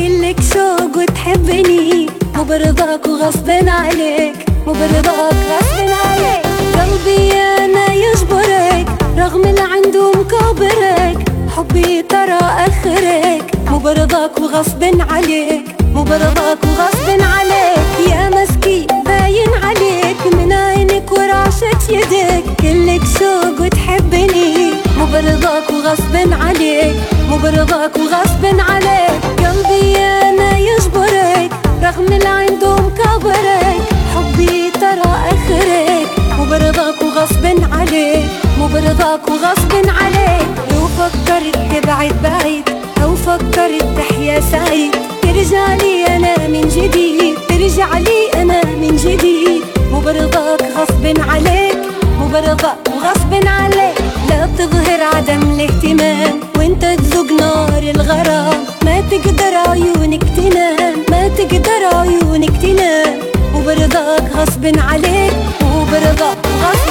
كلك شوق وتحبني. مو برضاك وغصب عليك. مو برضاك غصب عليك. قلبي أنا يجبرك. رغم اللي عنده مكابرك. حبي ترى آخرك. مو برضاك وغصب عليك. مو برضاك وغصب عليك. يا مسكي باين عليك. من عينك ورعشة يدك. كلك شوق وتحبني. برضاك وغصب عليك مو برضاك وغصب عليك. قلبي أنا يجبرك رغم اللي عنده مكابرك حبي ترى آخرك مو برضاك وغصب عليك. مو برضاك وغصب عليك. لو فكرت تبعد بعيد أو فكرت تحيا سعيد. ترجع لي أنا من جديد ترجع لي أنا من جديد. مو برضاك غصب عليك مو برضاك وغصب عدم الاهتمام وانت تذوق نار الغرام. ما تقدر عيونك تنام ما تقدر عيونك تنام. وبرضاك غصب عليك وبرضاك غصب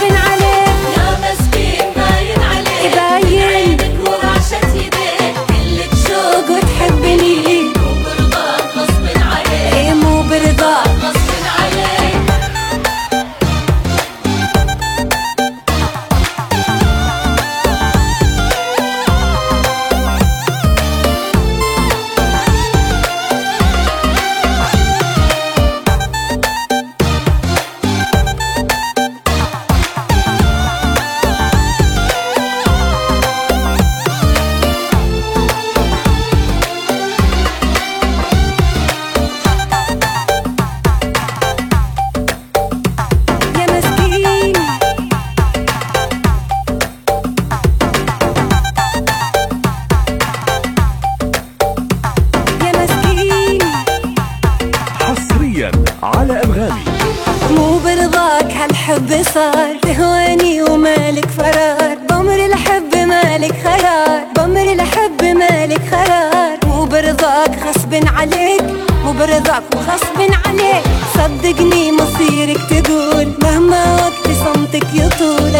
هالحب صار تهواني ومالك فرار. بمر الحب مالك خرار بمر الحب مالك خرار مو برضاك غصب عليك. مو برضاك وغصب عليك. صدقني مصيرك تقول مهما وقت صمتك يطول.